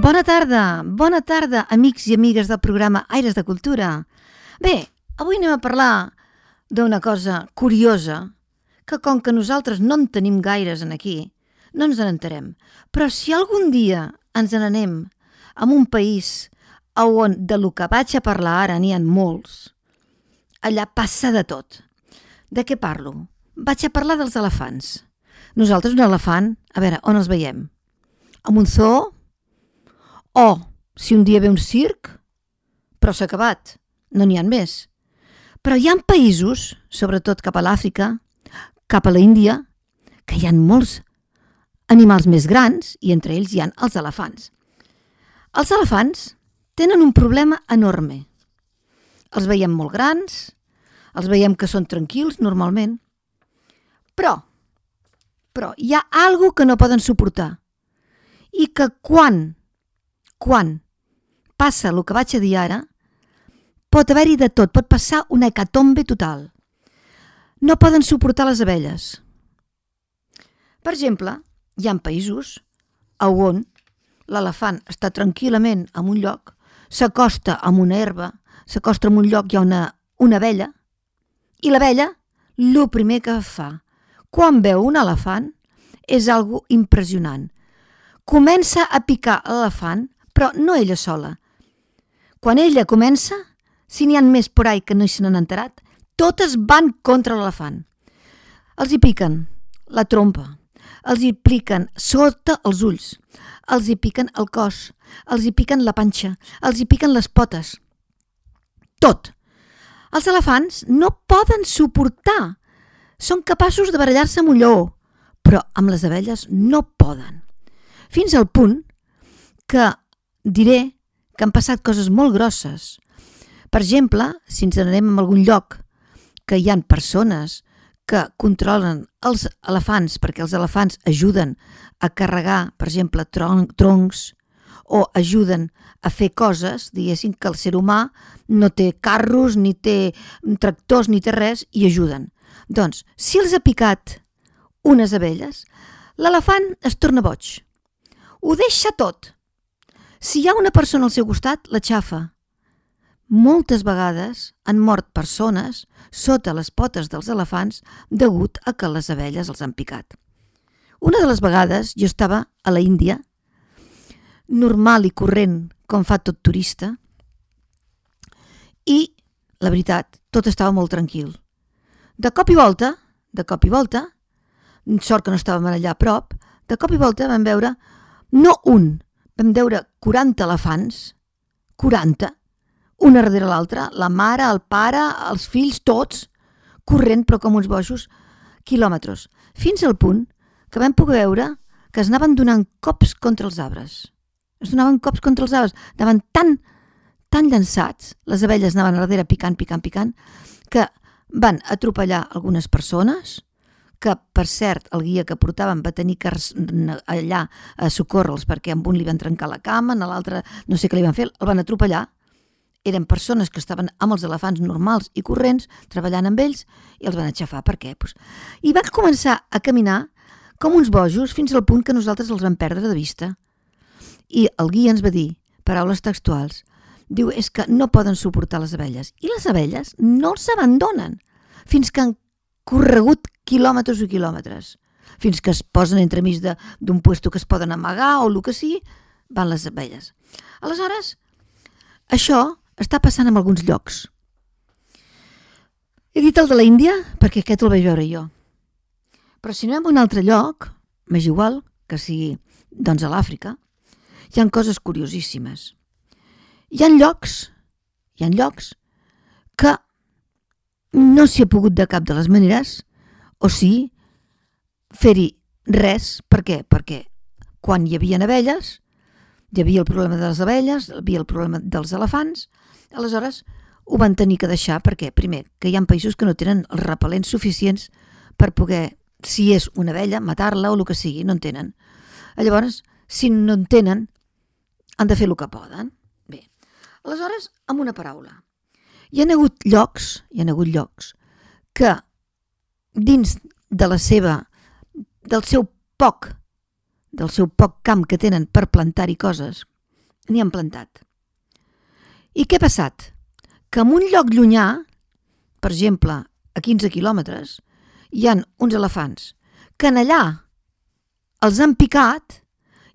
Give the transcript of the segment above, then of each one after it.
Bona tarda, bona tarda, amics i amigues del programa Aires de Cultura. Bé, avui anem a parlar d'una cosa curiosa, que com que nosaltres no en tenim gaires en aquí, no ens n'entarem. Però si algun dia ens n'anem a un país on de lo que vaig a parlar ara n'hi ha molts, allà passa de tot. De què parlo? Vaig a parlar dels elefants. Nosaltres un elefant, a veure, on els veiem? Amb un zoo? O, si un dia ve un circ? Però s'ha acabat, no n'hi ha més. Però hi ha països, sobretot cap a l'Àfrica, cap a l'Índia, que hi ha molts animals més grans i entre ells hi han els elefants. Els elefants tenen un problema enorme. Els veiem molt grans, els veiem que són tranquils normalment, però, però hi ha algo que no poden suportar i que quan, quan passa el que vaig a dir ara, pot haver-hi de tot, pot passar una hecatombe total no poden suportar les abelles. Per exemple, hi ha països on l'elefant està tranquil·lament en un lloc, s'acosta amb una herba, s'acosta en un lloc, hi ha una, una abella, i l'abella, el primer que fa, quan veu un elefant, és algo impressionant. Comença a picar l'elefant, però no ella sola. Quan ella comença, si n'hi ha més por ahí que no se n'han enterat, totes van contra l'elefant. Els hi piquen la trompa, els hi piquen sota els ulls, els hi piquen el cos, els hi piquen la panxa, els hi piquen les potes. Tot. Els elefants no poden suportar. Són capaços de barallar-se amb un lleó, però amb les abelles no poden. Fins al punt que diré que han passat coses molt grosses. Per exemple, si ens anem a algun lloc que hi han persones que controlen els elefants perquè els elefants ajuden a carregar, per exemple, tron troncs o ajuden a fer coses, diguéssim que el ser humà no té carros, ni té tractors, ni té res, i ajuden. Doncs, si els ha picat unes abelles, l'elefant es torna boig. Ho deixa tot. Si hi ha una persona al seu costat, la xafa. Moltes vegades han mort persones sota les potes dels elefants degut a que les abelles els han picat. Una de les vegades jo estava a la Índia, normal i corrent com fa tot turista, i, la veritat, tot estava molt tranquil. De cop i volta, de cop i volta, sort que no estàvem allà a prop, de cop i volta vam veure, no un, vam veure 40 elefants, 40, una darrere l'altra, la mare, el pare, els fills, tots, corrent però com uns bojos, quilòmetres, fins al punt que vam poder veure que es anaven donant cops contra els arbres. Es donaven cops contra els arbres, anaven tan, tan llançats, les abelles anaven darrere picant, picant, picant, que van atropellar algunes persones, que, per cert, el guia que portaven va tenir que allà a socórrer-los perquè amb un li van trencar la cama, a l'altre no sé què li van fer, el van atropellar, eren persones que estaven amb els elefants normals i corrents, treballant amb ells, i els van aixafar. Per què? Pues, I van començar a caminar com uns bojos fins al punt que nosaltres els vam perdre de vista. I el guia ens va dir, paraules textuals, diu, és que no poden suportar les abelles. I les abelles no s'abandonen fins que corregut quilòmetres i quilòmetres. Fins que es posen entremig d'un puesto que es poden amagar o el que sigui, van les abelles. Aleshores, això està passant en alguns llocs. He dit el de la Índia perquè aquest el vaig veure jo. Però si no en un altre lloc, m'és igual que sigui doncs a l'Àfrica, hi han coses curiosíssimes. Hi han llocs, hi han llocs que no s'hi ha pogut de cap de les maneres, o sí, fer-hi res. Per què? Perquè quan hi havia abelles, hi havia el problema de les abelles, hi havia el problema dels elefants, aleshores ho van tenir que deixar perquè, primer, que hi ha països que no tenen els repel·lents suficients per poder, si és una abella, matar-la o el que sigui, no en tenen. Llavors, si no en tenen, han de fer el que poden. Bé, aleshores, amb una paraula, hi ha hagut llocs, hi ha hagut llocs, que dins de la seva, del seu poc, del seu poc camp que tenen per plantar-hi coses, n'hi han plantat. I què ha passat? Que en un lloc llunyà, per exemple, a 15 quilòmetres, hi han uns elefants que en allà els han picat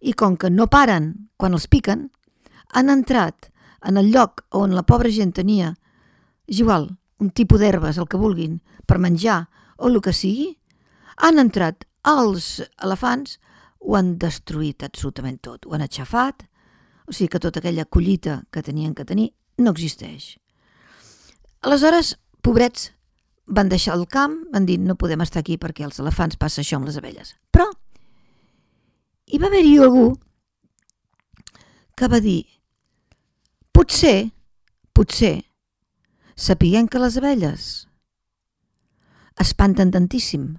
i com que no paren quan els piquen, han entrat en el lloc on la pobra gent tenia, és igual, un tipus d'herbes, el que vulguin, per menjar o el que sigui, han entrat els elefants, ho han destruït absolutament tot, ho han aixafat, o sigui que tota aquella collita que tenien que tenir no existeix. Aleshores, pobrets, van deixar el camp, van dir no podem estar aquí perquè els elefants passa això amb les abelles. Però hi va haver-hi algú que va dir potser, potser, sapiguem que les abelles espanten tantíssim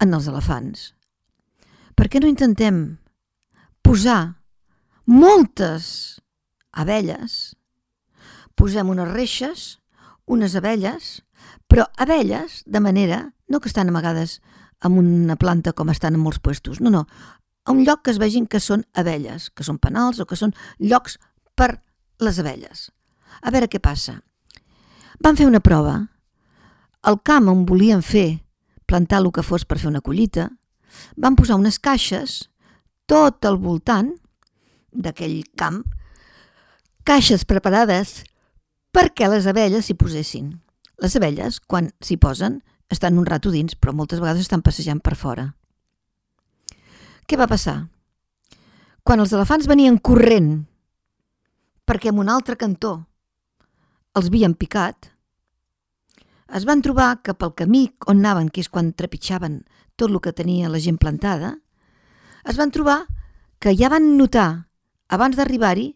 en els elefants. Per què no intentem posar moltes abelles, posem unes reixes, unes abelles, però abelles de manera, no que estan amagades amb una planta com estan en molts puestos, no, no, a un lloc que es vegin que són abelles, que són penals o que són llocs per les abelles. A veure què passa. Van fer una prova al camp on volien fer plantar el que fos per fer una collita, van posar unes caixes tot al voltant d'aquell camp, caixes preparades perquè les abelles s'hi posessin. Les abelles, quan s'hi posen, estan un rato dins, però moltes vegades estan passejant per fora. Què va passar? Quan els elefants venien corrent perquè en un altre cantó els havien picat, es van trobar que pel camí on anaven, que és quan trepitjaven tot el que tenia la gent plantada, es van trobar que ja van notar, abans d'arribar-hi,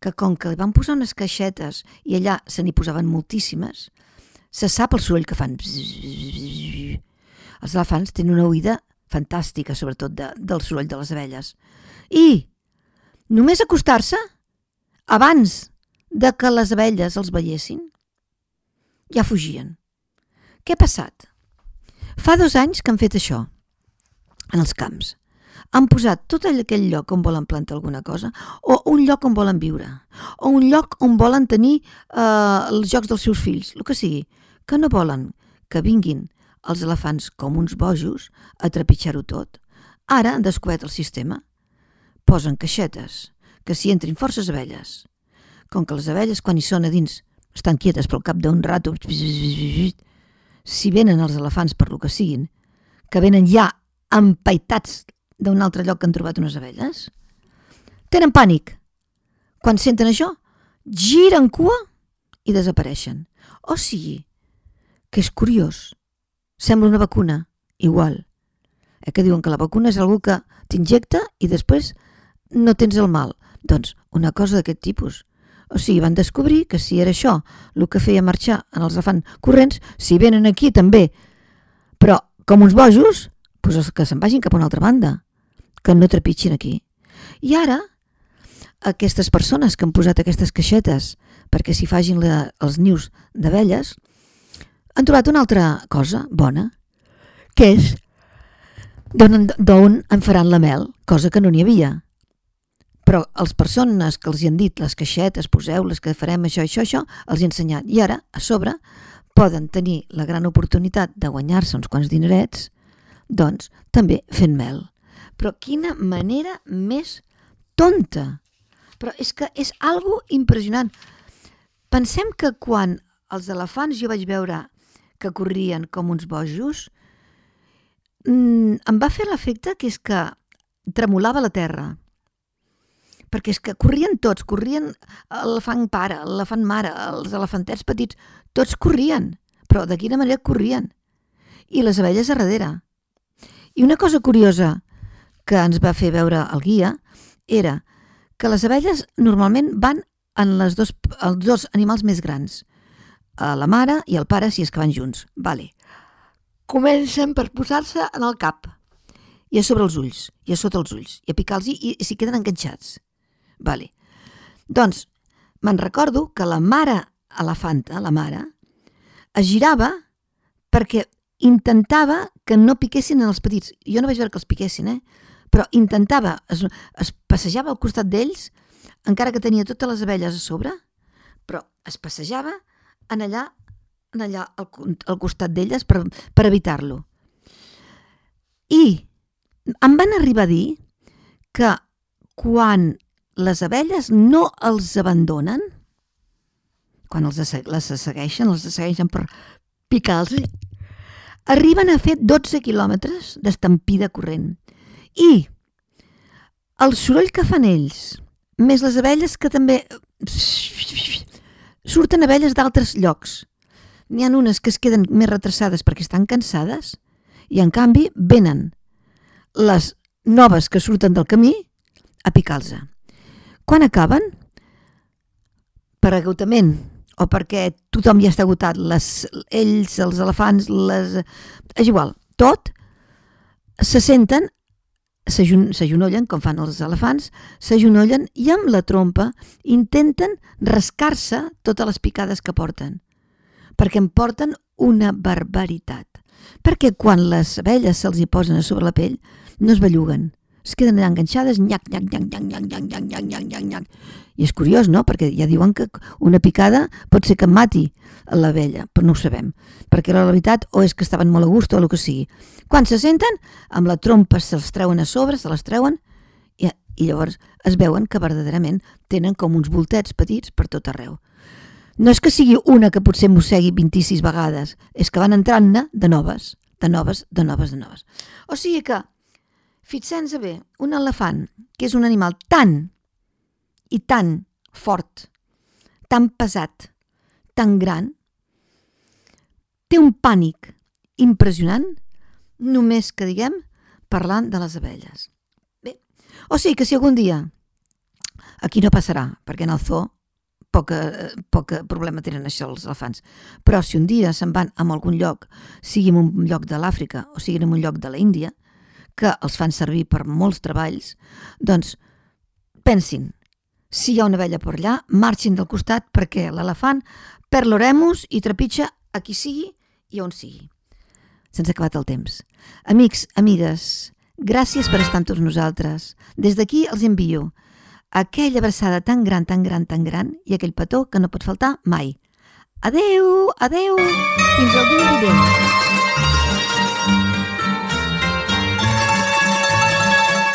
que com que li van posar unes caixetes i allà se n'hi posaven moltíssimes, se sap el soroll que fan. Els elefants tenen una oïda fantàstica, sobretot de, del soroll de les abelles. I només acostar-se, abans de que les abelles els veiessin, ja fugien. Què ha passat? Fa dos anys que han fet això, en els camps. Han posat tot aquell lloc on volen plantar alguna cosa, o un lloc on volen viure, o un lloc on volen tenir eh, els jocs dels seus fills, el que sigui, que no volen que vinguin els elefants com uns bojos a trepitjar-ho tot. Ara han descobert el sistema. Posen caixetes, que s'hi entrin forces abelles. Com que les abelles, quan hi són a dins, estan quietes pel cap d'un rato, si venen els elefants per lo que siguin, que venen ja empaitats d'un altre lloc que han trobat unes abelles, tenen pànic. Quan senten això, giren cua i desapareixen. O sigui, que és curiós. Sembla una vacuna, igual. Eh, que diuen que la vacuna és algú que t'injecta i després no tens el mal. Doncs una cosa d'aquest tipus. O sigui, van descobrir que si era això el que feia marxar en els elefants corrents, si venen aquí també, però com uns bojos, doncs que se'n vagin cap a una altra banda, que no trepitgin aquí. I ara, aquestes persones que han posat aquestes caixetes perquè s'hi fagin la, els nius d'abelles, han trobat una altra cosa bona, que és d'on en faran la mel, cosa que no n'hi havia. Però els persones que els hi han dit les caixetes, poseu-les que farem això, això, això, els hi han ensenyat. I ara, a sobre, poden tenir la gran oportunitat de guanyar-se uns quants dinerets, doncs també fent mel. Però quina manera més tonta! Però és que és algo impressionant. Pensem que quan els elefants jo vaig veure que corrien com uns bojos, mmm, em va fer l'efecte que és que tremolava la terra perquè és que corrien tots, corrien l'elefant pare, l'elefant mare, els elefantets petits, tots corrien, però de quina manera corrien? I les abelles a darrere. I una cosa curiosa que ens va fer veure el guia era que les abelles normalment van en les dos, els dos animals més grans, a la mare i el pare si és que van junts. Vale. Comencen per posar-se en el cap i a sobre els ulls, i a sota els ulls, i a picar-los i, i s'hi queden enganxats. Vale. Doncs, me'n recordo que la mare elefanta, la mare, es girava perquè intentava que no piquessin en els petits. Jo no vaig veure que els piquessin, eh? però intentava, es, es passejava al costat d'ells, encara que tenia totes les abelles a sobre, però es passejava en allà, en allà al, al costat d'elles per, per evitar-lo. I em van arribar a dir que quan les abelles no els abandonen, quan els les segueixen, els segueixen per picar-los, arriben a fer 12 quilòmetres d'estampida corrent. I el soroll que fan ells, més les abelles que també... Surten abelles d'altres llocs. N'hi ha unes que es queden més retrasades perquè estan cansades i, en canvi, venen les noves que surten del camí a picar-los. Quan acaben, per agotament? O perquè tothom ja està agotat, les, ells, els elefants, les... és igual, tot, se senten, s'agenollen, com fan els elefants, s'agenollen i amb la trompa intenten rascar-se totes les picades que porten, perquè em porten una barbaritat. Perquè quan les abelles se'ls hi posen a sobre la pell, no es belluguen, es queden enganxades, nyac, nyac, nyac, nyac, nyac, nyac, nyac, nyac, nyac, nyac, nyac. I és curiós, no?, perquè ja diuen que una picada pot ser que mati l'abella, però no ho sabem, perquè la veritat o és que estaven molt a gust o el que sigui. Quan se senten, amb la trompa se'ls treuen a sobre, se les treuen, i, i llavors es veuen que verdaderament tenen com uns voltets petits per tot arreu. No és que sigui una que potser mossegui 26 vegades, és que van entrant-ne de noves, de noves, de noves, de noves. O sigui que Fixem-nos bé, un elefant, que és un animal tan i tan fort, tan pesat, tan gran, té un pànic impressionant només que diguem parlant de les abelles. Bé, o sigui que si algun dia, aquí no passarà, perquè en el zoo poca, poca problema tenen això els elefants, però si un dia se'n van a algun lloc, sigui en un lloc de l'Àfrica o sigui en un lloc de la Índia, que els fan servir per molts treballs, doncs pensin, si hi ha una vella per allà, marxin del costat perquè l'elefant perd l'oremus i trepitja a qui sigui i on sigui. Se'ns ha acabat el temps. Amics, amigues, gràcies per estar amb tots nosaltres. Des d'aquí els envio aquella abraçada tan gran, tan gran, tan gran i aquell petó que no pot faltar mai. Adeu, adeu, fins al dia vinent.